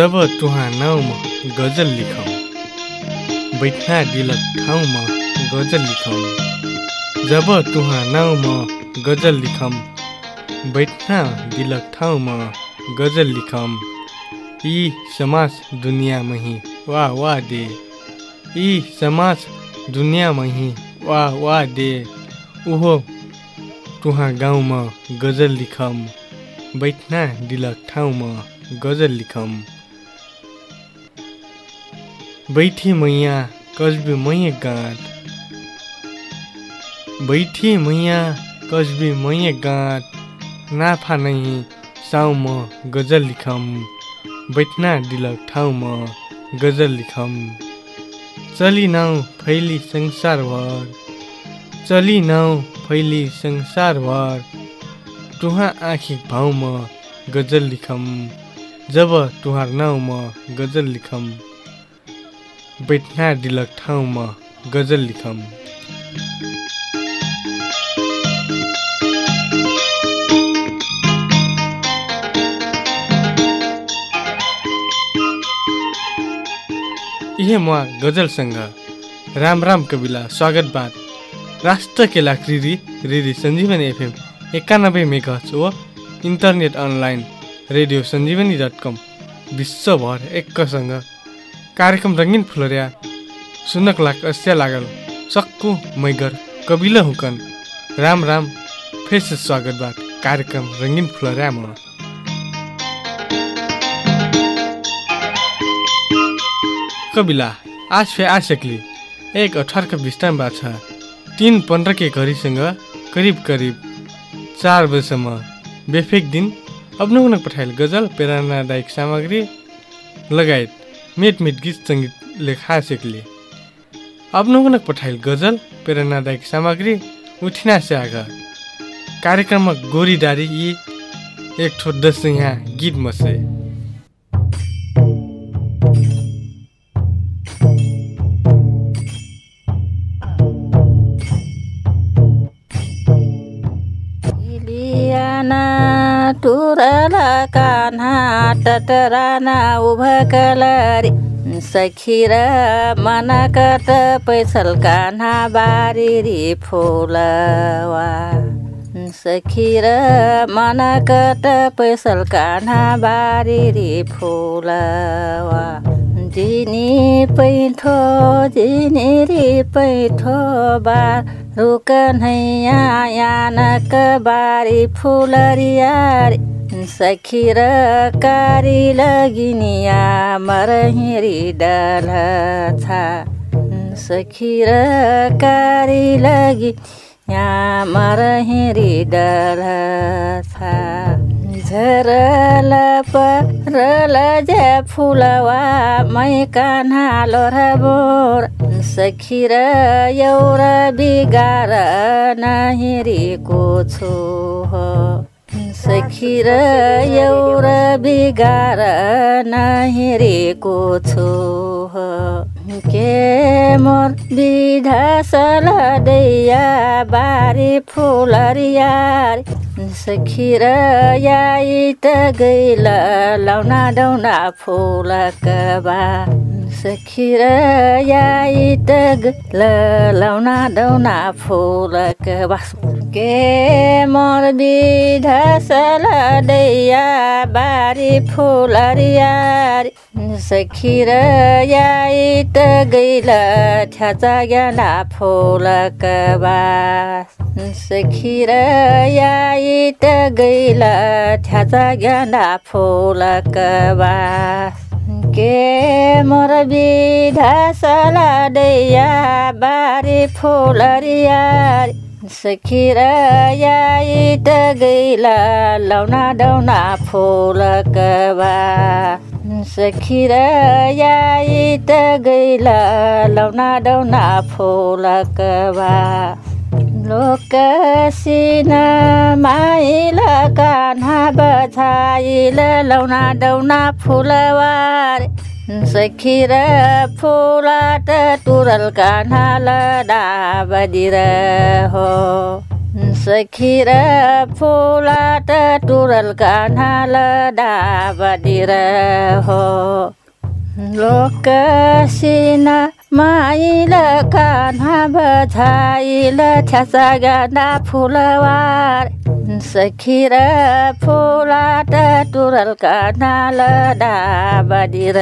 जब तुहा नाउँमा गजल लिखौँ बैठना दिलक ठाउँमा गजल लिखौँ। जब तुहा नाउँमा गजल लिखौँ बैठना दिलक ठाउँमा गजल लिखौँ। यी समाज दुनियाँमही वाह वाह दे। यी समाज दुनियाँमही वाह वाह दे। उहो तुहा गाउँमा गजल लिखौँ बैठना दिलक ठाउँमा गजल लिखौँ। बैठी मैया कस्बी मैया गाँठ। बैठी मैया कस्बी मैया गाँठ। नाफा नहीं साउमा गजल लिखम। बैठना दिलक ठाउँमा गजल लिखम। चली नाउ फैली संसारभर चली नाउ फैली संसारभर तुहा आँखी भाउमा गजल लिखम। जब तुहार नाउँमा गजल लिखम। बैठना दिलक ठाउँमा गजल लिखम। यह म गजलसँग राम राम कविला स्वागत बात। राष्ट्र केला क्रिरी रेडी सञ्जीवनी एफएम एकानब्बे मेघच व internet online radio Sanjivani dot com. विश्वभर एकसँग कार्यक्रम रङ्गिन फुलरिया। सुनक लाग अस्या लागल। सक्कु मैगर कबिला हुकन। राम राम फेर से स्वागत बा कार्यक्रम रङ्गिन फुलरिया म। कबिला आज फे आ सकली एक अठारको बिस्तान बा छ। तिन पन्ध्र के घडीसँग करिब करिब चार बजीसम्म बेफेक दिन। अप्नाउन पठाइल गजल प्रेरणादायक सामग्री लगायत मेट मेट गीत सङ्गीत लेखा सिक्ले अप्नाउनक पठाइल गजल प्रेरणादायक सामग्री उठिना से कार्यक्रममा गोरीदारी यी एक ठो दस यहाँ गीत मसे। टुरला कान्हा टटराना उभा कलरी मनकट पैसल कान्हा बारी फुलवा सखिर मनकट पैसल कान्हा बारी फुलवा जिनी पैठो जिनी रे पैठो बा रुकन्हैया यानक बारी फुलरियारी सखिर कारी लगिनिया मरहिरी डल छा सखिर कारी लगी यहाँ मरहिरी छा झरल परल जे फुलवा मै कान्हा लोरा बोर। सखिर एउटा बिगार नहेरेको छु हो। सखिर एउटा बिगार नहेरेको छु के मोर बिधा सलदैया बारी फुलरियार सखिर याई त गैल लाउना डौना फुलक बा सखिर याई त गैल लाउना डौना फुलक बा के मोर बिधा सलदैया बारी फुलरियार सखिर याई त गैल ठ्याचा ज्ञाना फुलक बा सखिर याई त गैल ठ्याचा ज्ञाना फुलक के मोर बिधा सलादैया बारी फुलरियार सखिर याई त गैल लाउना डौना फुलक बा सखिर याई त गैल लाउना डौना फुलक बा लोक सिन माइल कान्हा बछाइल लाउना डौना फुलवार। सखिर फुलाट तुरल कान्हा लडा बदिर हो। सखी र फुलाट टुरल कान्हाल डाबदिर हो। लोक सिन माइल कान्हा बझाइल छ्यासा फुलवार सखी र फुलाट टुरल कान्हाल डाबदिर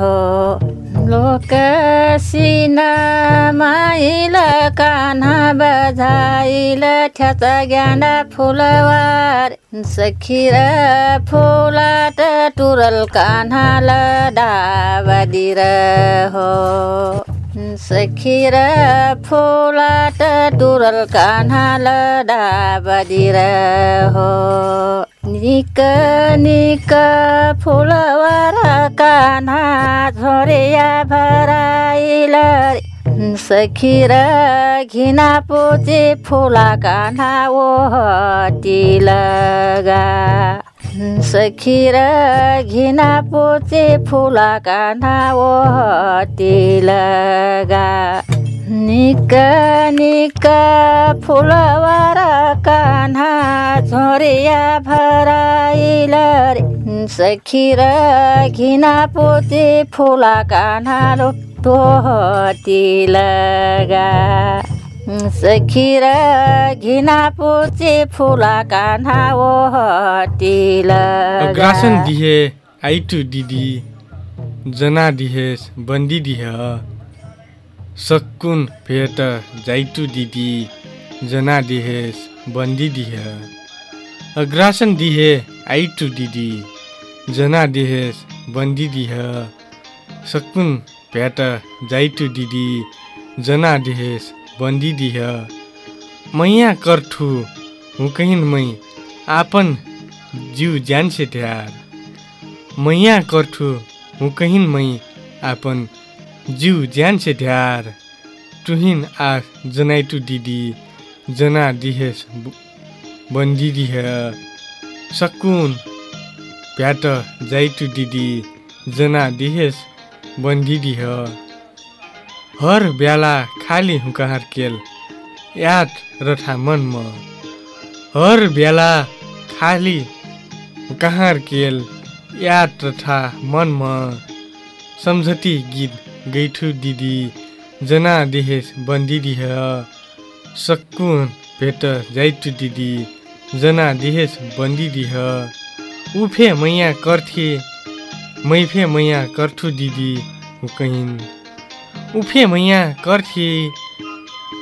हो लोक सिन माइल कान्हा बझाइल ठ्याच ज्ञान फुलवार सखी र फुलाट टुरल कान्हाल डाबदिर हो। सखी र फुलाट टुरल कान्हाल डाबदिर हो। निक निक फुलवार कान्हा झोरिया भराइल सखी र घिना पोचे फुला कान्हा ओहटी लगा सखी र घिना पोचे फुला कान्हा ओहटी लगा निक निक फुलवार कान्हा झोरिया भराइल सखी र घिना पोते फुला कान्हा रोटोहती लगा। सखी र घिना पोचे फुला कान्हा अग्रासन लगा। दिहे आइटु दिदी जना दिहेस बन्दी दिह। सक्कुन भेट जाइटु दिदी जना दिहेस बन्दी दिह। अग्रासन दिहे आइटु दिदी जना दिहेस बन्दी दिह। सक्कुन भेट जाइटु दिदी जना दिहेस बन्दी दिह। मैया करठु हुकहिन मै आपन जीव ज्यान से ध्यार मैया करठु हुकहिन मै आपन जीव ज्यान से ध्यार तुहिन आ जनाइटु दिदी जना दिहेस बन्दी दिह। सकुन भ्याट जाइटु दिदी जना दिहेस बन्दी दिह। हर बेला खाली हुकहार केल याद रथा मनमा हर बेला खाली कहाँ केल याद तथा मनमा सम्झती गीत गैठु दिदी जना देहेस बन्दी दिह। सक्कुन भेट जाइटु दिदी जना देहेस बन्दी दिह। उफे मैया करथे मैफे मैया करथु दिदी हुकहिन उफे मैया करथे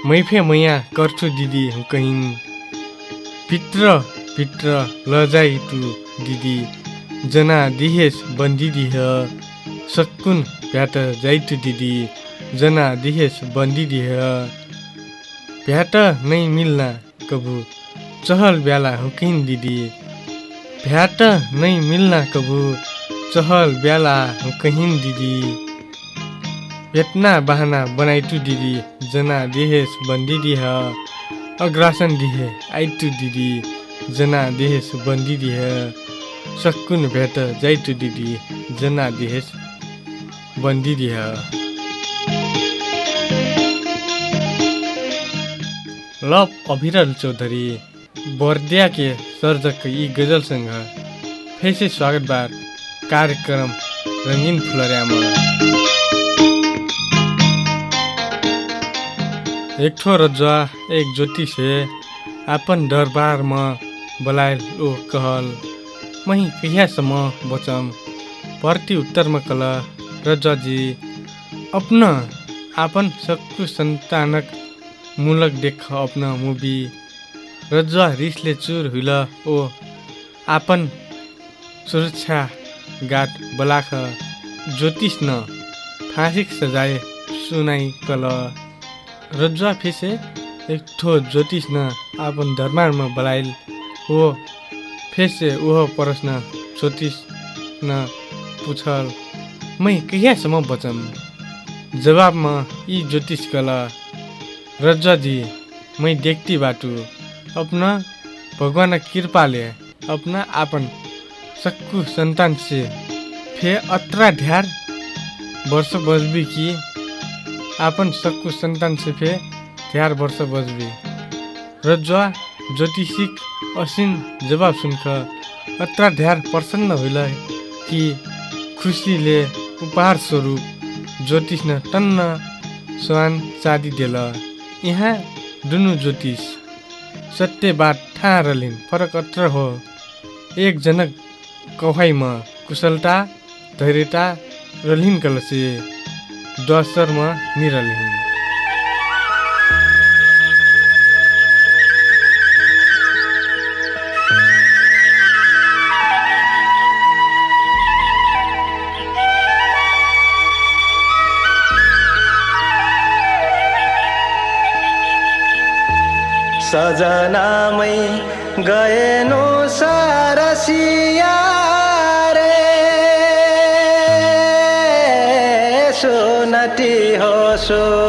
मैफे मैया करछु दिदी हुकहिन भित्र भित्र लजाइटु दिदी जना दिहेस बन्दी दिह। सक्कुन भ्याट जाइटु दिदी जना दिहेस बन्दी दिह। भ्याट नै मिल्ना कबु चहल बेला हुकिन दिदी। भ्याट नै मिल्ना कबु चहल बेला हुकहिन दिदी। भेट्ना बहाना बनाइटु दिदी जना देहेस बन्दी दिह। अग्रासन दिहे आइटु दिदी जना देहेस बन्दी दिह। सक्कुन भेट जाइटु दिदी जना देहेस बन्दी दिह लभ अभिरल चौधरी बर्दियाके सर्जक यी गजलसँग फेरि स्वागत बार कार्यक्रम रङ्गिन फुलर्यामा। एक ठो रजुआ एक ज्योतिषे आपन दरबारमा बोलायल ओ कहल मही कहियासम्म बचम? प्रति उत्तरमा कल रजुआजी अपना आपन सक्कु सन्तानक मूलक देख अपना मुभी रजुआ रिसले चुर हुइल ओ आपन सुरक्षा गाट बलाख ज्योतिष न फाँसिक सजाय सुनाई कल रजुआ फेसे एक ठो ज्योतिष न आपन दरबारमा बलाइल हो फेसे ओहो प्रश्न ज्योतिष न पुछल। मै कहियासम्म बचम जवाबमा यी ज्योतिष कल रज्जाजी मै देखती बाटू अपना भगवान कृपाले अपना आपन सक्कु संतान से फे अत्रा ढ्यार वर्ष बजबी कि आपन सक्कु संतान से फे ढ्यार वर्ष बजबी। रज्वा ज्योतिषिक असिन जवाब सुनख अत्र ढ्यार प्रसन्न होइल कि खुसीले उपहार स्वरूप ज्योतिष न टन्न स्वान चाँदी देल। यहाँ दुनु ज्योतिष सत्य बात ठा रलिन् फरक अत्र हो। एक जनक कौहाइमा कुशलता धैर्यता रलिन् कलसे दसरमा निरलिन्। सजनामै गएनो सरसिया रे सुनटी हो सुहावन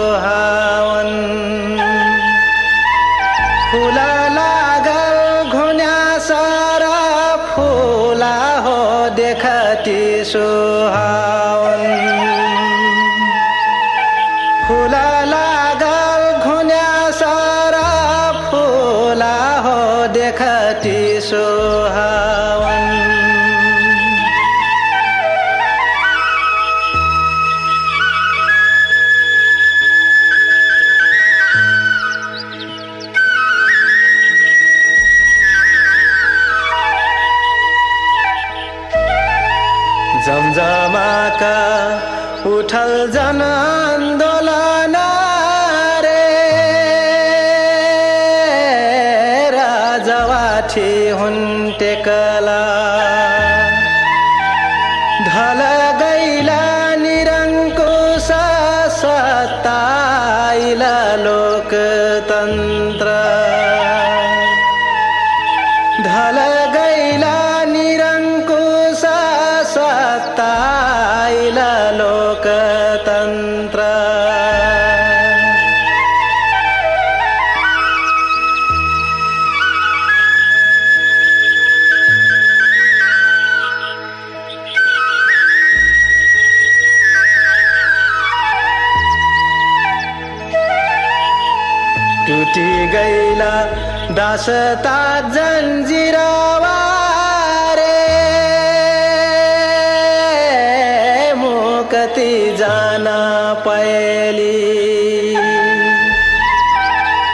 जवाठी हुन्टे कला। ढल दासता जन्जिरवा रे मुकति जान पयली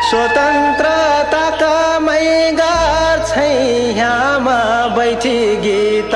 स्वतन्त्रताका मै गर्छै यहाँमा बैठी गीत।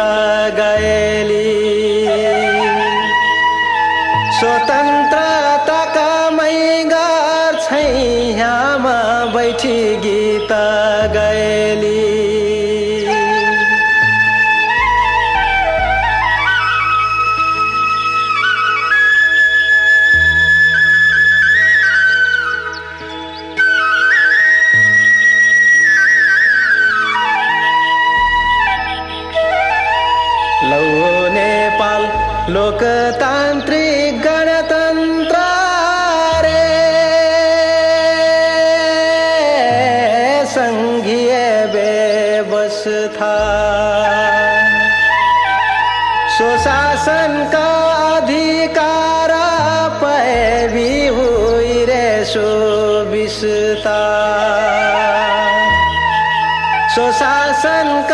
أحسن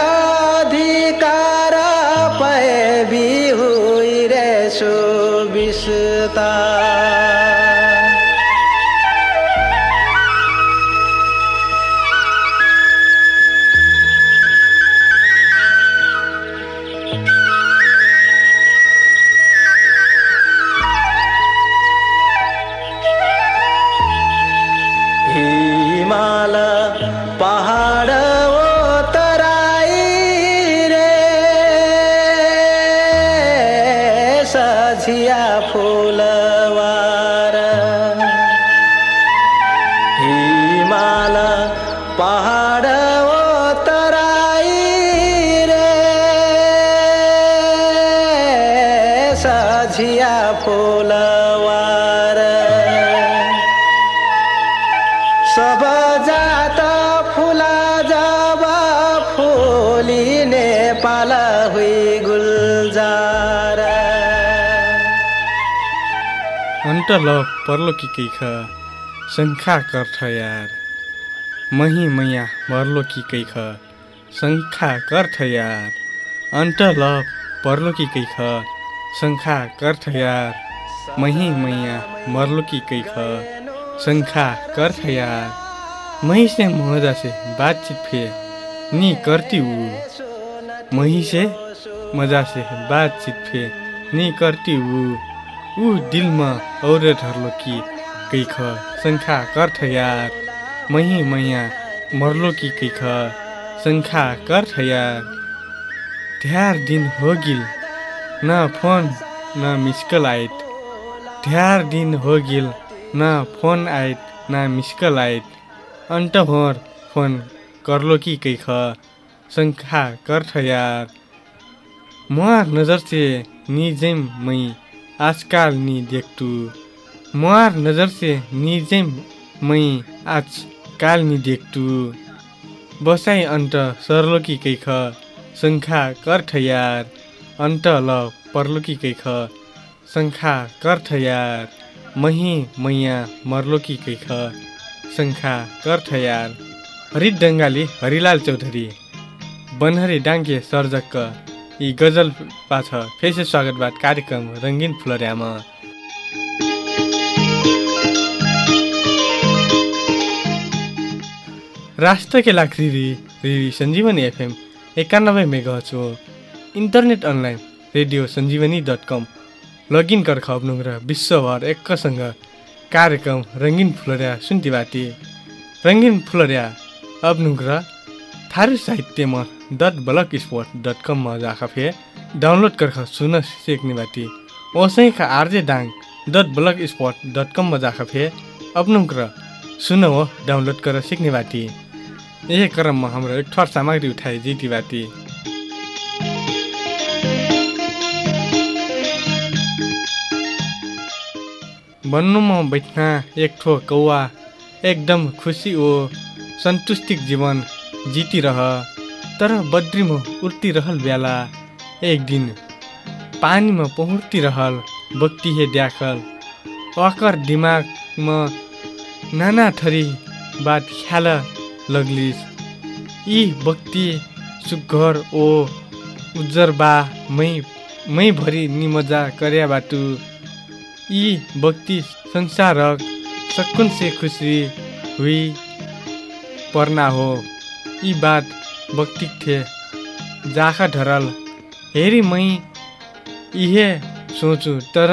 सझिया फुलवार। सब जात फुला जब फुली नेपाल हुई गुलजार। अन्त ल पर्लो कि केही ख। शङ्खा कर्थ यार। मही मैया मर्लो कि कैख शङ्खा कर्थ यार। अन्त ल पर्लो कि कैख शङ्खा कर्थ यार मही मैया मर्लो कि कैख शङ्खा कर्थ यार मही से मजा से बातचीत फे नी करती ऊ। मही से मजा से बातचीत फे नी करती ऊ। ऊ दिलमा और धरलो कि कैख शङ्खा कर्थ यार मही मैया मर्लो कि कैख शङ्खा कर्थ यार ध्यार दिन हो गिल न फोन न मिस्कल आइट। ध्यार दिन हो गिल न फोन आइट न मिस्कल आइट। अन्त भोर फोन करलो कि कैख शङ्खा कर्थ यार। मुहार नजर से निजेम मै आजकाल नि देख्टु मुहार नजर से निजेम मै आजकाल नि देख्टु बसाइ अन्त सर्लो कि कैख शङ्खा कर्थ यार। अन्त ल पर्लो कि कैख शङ्खा कर्थ यार। मही मैया मर्लो कि कैख शङ्खा कर्थ यार। हरित डङ्गाली हरिलाल चौधरी। बनहरी डाङ्गे सर्जक यी गजल पाछ फेरि स्वागतवाद कार्यक्रम रङ्गिन फुलर्यामा। राष्ट्रके लाख्री रेडियो सञ्जीवनी एफएम एकानब्बे मेगाहर्ज हो। Internet online radio Sanjivani dot com login कर खप्नु र विश्वभर एकसँग कार्यक्रम रङ्गिन फुलर्या सुन्ती रङ्गिन फुलर्या अब्नु र थारू साहित्यमा डट ब्लक स्पोर्ट डट कममा जाख फे डाउनलोड कर सुन सिक्ने बाटी ओसैका RJ Dang dot blogspot dot कममा जाख फे अब्नु र सुन हो डाउनलोड कर सिक्ने बाटी यही क्रममा हाम्रो एक ठर सामग्री उठाए जिती बाटी भन्नुमा बैठना एक ठो कौवा एकदम खुसी ओ सन्तुष्टिक जीवन जितिरह। तर बद्रीमा उर्ती रहल बेला एक दिन पानीमा रहल बक्ती हे द्याखल अकर दिमागमा नाना थरी बात ख्याल लगलिस। यी बक्ती सुग्घर ओ उज्जर बा मै मै भरि निमजा कर्या बाटु। यी बक्ती संसारक सकुन से खुसी हुई पर्ना हो। यी बात बक्तिक थे। जाखा ढरल हेरी मै इहे सोचु तर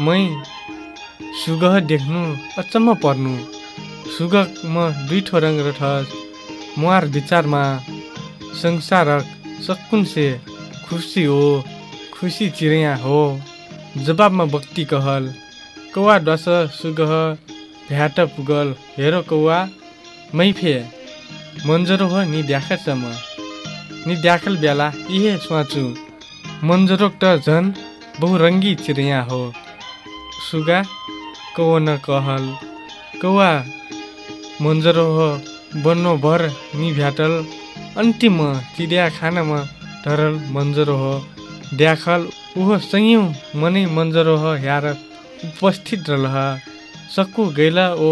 मै सुगह देख्नु अचम्म पर्नु। सुगमा दुई ठो रङ रठस मुहार विचारमा संसारक सकुन से खुसी हो खुसी चिडिया हो। जवाबमा बक्ती कहल। कौवा डस सुगह भ्याट पुगल। हेरो कौवा मैफे मन्जरो हो नि द्याखेसम्म नि द्याखल बेला इहे सोचु मन्जरोक त झन् बहुरङ्गी चिडिया हो। सुगा कौवा न कहल। कौवा मन्जरो हो बन्नो भर नि भ्याटल। अन्तिम चिडिया खानामा धरल मन्जरो हो। द्याखल उहो सयौँ मनै मन्जरो हो ह्यार उपस्थित रह सक्कु गैला ओ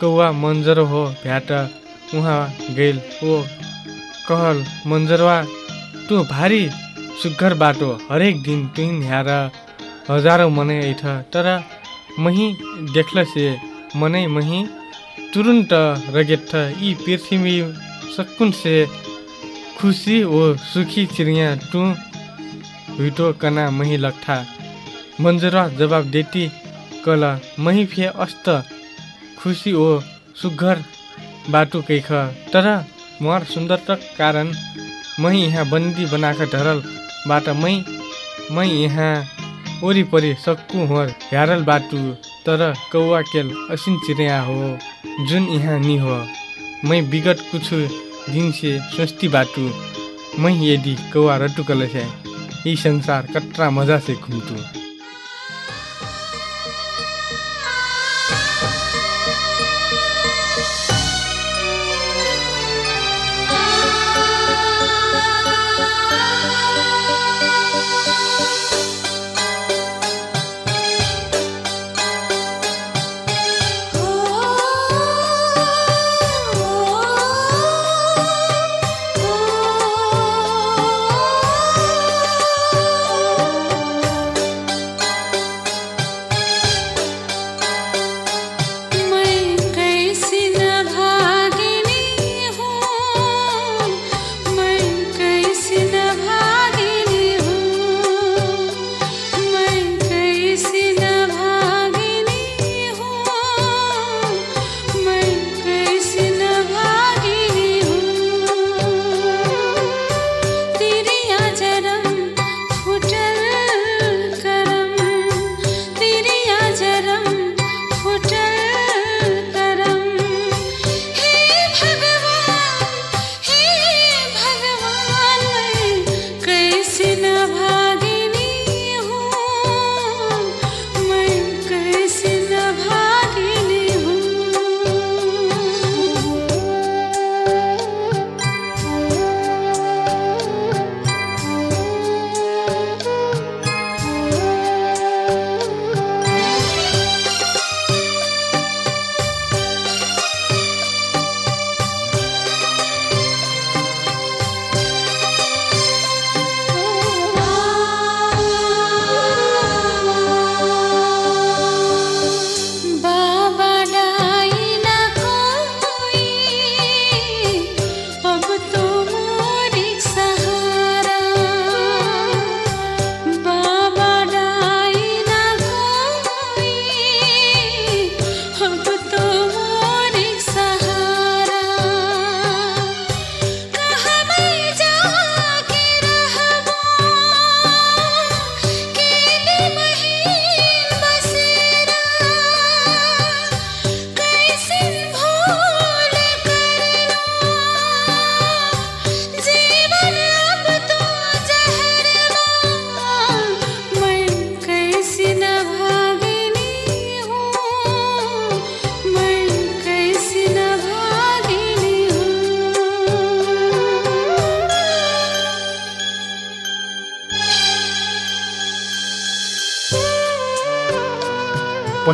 कौवा मन्जरो हो भ्याट उहाँ गैल ओ कहल मन्जरवा तँ भारी सुग्घर बाटो हरेक दिन तुहिन ह्यार हजारौँ मनै ऐठ। तर मही देख्ल से मनै मही तुरुन्त रगेठ यी पृथ्वी सकुन से खुसी ओ सुखी चिडिया टु हुइटो कना मही लट्ठा मन्जरा जवाब देती कल मही फे अस्त खुसी ओ सुग्घर बाटो कैख। तर मर सुन्दरतक कारण मही यहाँ बन्दी बनाएको ढरल बाट मै मै यहाँ वरिपरि सक्कु होर ह्यारल बाटु। तर कौवा केल असिन चिरिया हो जुन यहाँ नि हो। मै विगत कुछु दिन से स्वस्थी बाटु। मै यदि कौवा रटुकल है यी संसार कट्रा मजा से घुम्टु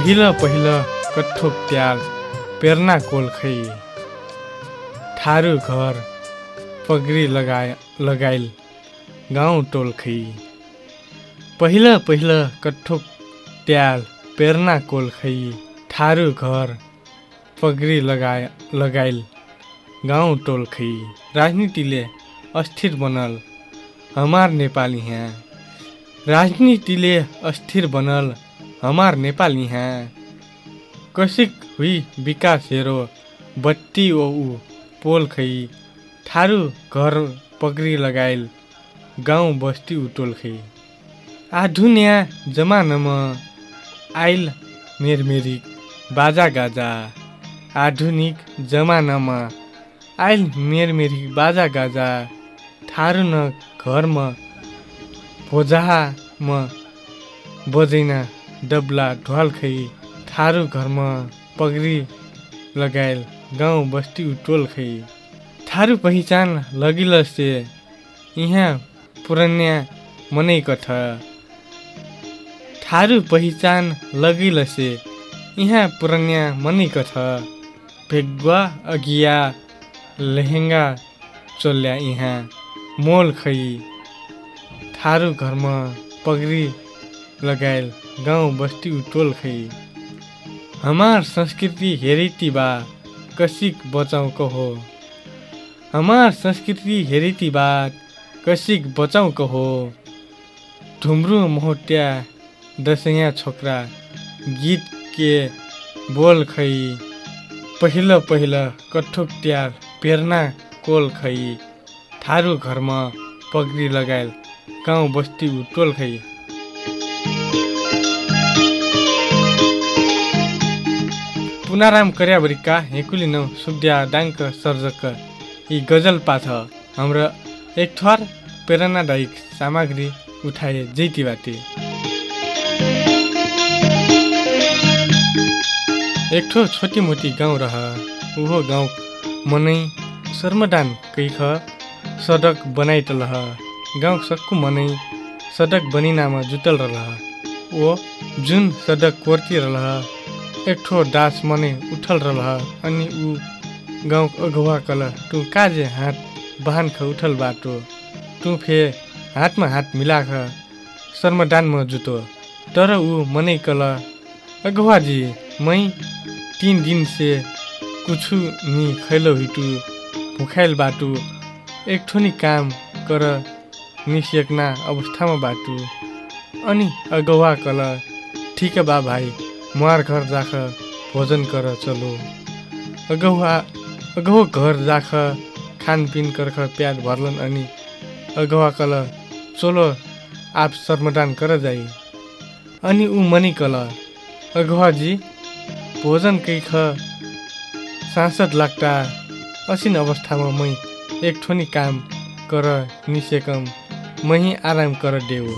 पहिला पहिला कठो प्यार पेर्ना कोल खै। ठारू घर पगरी लगाए लगाइल गाउँ टोल खै। पहिला पहिला कठो प्यार पेर्ना कोल खै। घर पगरी लगाए लगाइल गाउँ टोल खै। राजनीतिले अस्थिर बनल हमार नेपाल यहाँ राजनीतिले अस्थिर बनल हमार नेपाल यहाँ कसिक हुई विकास हेरो बत्ती ओ ऊ पोल खै ठारू घर पगरी लगाइल गाउँ बस्ती उटोल खै। आधुनिया जमानामा आइल मेरमेरी बाजा गाजा। आधुनिक जमानामा आइल मेरमेरी बाजा गाजा। ठारू न घरमा भोजामा बजैना डबला ढ्वाल खै ठारू घरमा पगरी लगाइल गाउँ बस्ती उटोल खै थारू पहिचान लगिल से यहाँ पुरन्या मनै कठ थारू पहिचान लगिल से यहाँ पुरन्या मनै कठ भेगुवा अगिया लेहेङ्गा चोल्या यहाँ मोल खै थारू घरमा पगरी लगाइल गाउँ बस्ती उटोल खै। हमार संस्कृति हेरिती बा कसिक बचाउ कहो हमार संस्कृति हेरिती बात कसिक बचाउ कहो ढुम्रू मोहट्या दसैँ छोकरा गीत के बोल खै। पहिलो पहिलो कठोक ट्यार पेर्ना कोल खै। थारू घरमा पगरी लगाइल गाउँ बस्ती उटोल खै। पुनाराम हेकुली नौ सुब्या डाङ्क सर्जक यी गजल पाठ हाम्रो एक थर प्रेरणादायक सामग्री उठाए जैती बाटे एक ठो छोटी मोटी गाउँ रह उहो गाउँ मनै शर्मदान कैख सडक बनाइत लह गाउँ सक्कु मनै सडक बनिनामा जुटल रह ओ जुन सडक कोर्ती रह एक ठो दास मनै उठल रह अनि ऊ गाउँ अगुवा कल टु काजे हात बहान ख उठल बाटो टु फे हातमा हात मिलाख शर्मदानमा जुतो तर ऊ मनै कल अगुवाजी मै तिन दिन से कुछु नि खैलो हिटु भुखाइल बाटु एक ठोनी काम कर निसेक्ना अवस्थामा बाटु अनि अगुवा कल ठिक बा भाइ। मार घर जाख भोजन कर चलो। अगौहा अगौ घर जाख खानपिन कर्ख प्याज भर्लन अनि अगौहा कल चलो आप शर्मदान कर जाई। अनि ऊ मनी कल अगौहाजी भोजन कैख सांसद लाग्टा असिन अवस्थामा मै एक ठोनी काम कर निसेकम मही आराम कर देऊ।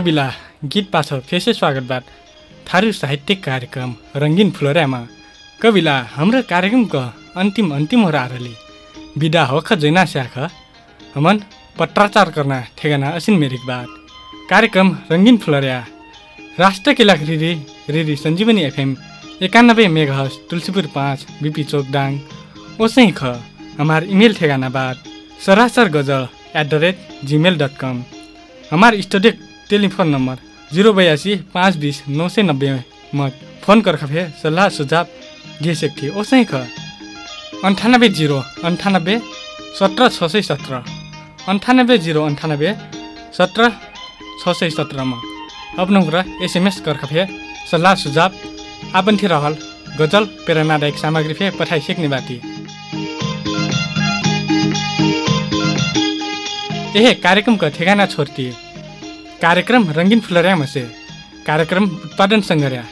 कविला गीत पाछ फेसे स्वागतबाट थारू साहित्यिक कार्यक्रम रङ्गिन फुलोरामा कविला हाम्रो कार्यक्रमको अन्तिम अन्तिम हो रहली विदा हो ख जैना स्याख। हमन पत्राचार करना ठेगाना असिन मेरिक बात कार्यक्रम रङ्गिन फुलरिया। राष्ट्र किला रिरी रिरी सञ्जीवनी एफएम एकानब्बे मेघहस तुलसीपुर पाँच बिपी चोकडाङ ओसै ख हमार इमेल ठेगाना बात सरासर गजल at the rate gmail dot com हमार स्टूडियो टेलीफोन नंबर जीरो बयासी पाँच बीस नौ सौ नब्बे में फोन कर खफे सलाह सुझाव दे सकती ओसै ख। अन्ठानब्बे जिरो अन्ठानब्बे सत्र छ सय सत्र। अन्ठानब्बे जिरो अन्ठानब्बे सत्र छ सय सत्रमा अपनौ र एसएमएस कर खफे सल्लाह सुझाव आपन्थी रहल गजल प्रेरणादायक सामग्री फे पठाइ सिक्ने बाटी। यह कार्यक्रमको ठेगाना छोड्ती कार्यक्रम रङ्गिन फुलर्या से कार्यक्रम उत्पादन सङ्घर्या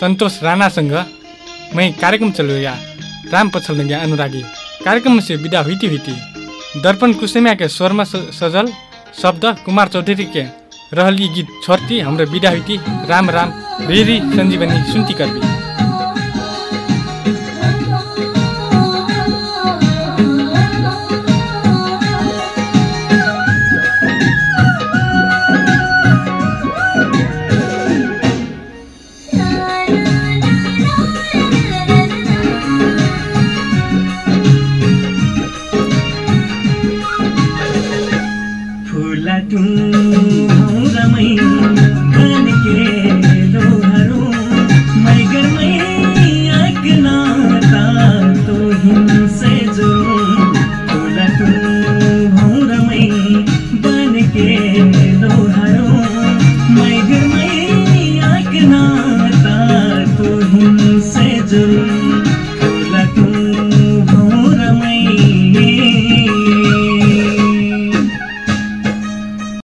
सन्तोष राणासँग मै कार्यक्रम चलुया। राम पछल अनुरागी। कार्यक्रम से विदा हुईती हुईती दर्पण कुसुमिया के स्वरमा सजल शब्द कुमार चौधरी के रहली गीत छोड्ती। हाम्रो विदा हुईती राम राम। रेरी सञ्जीवनी सुन्ती करबी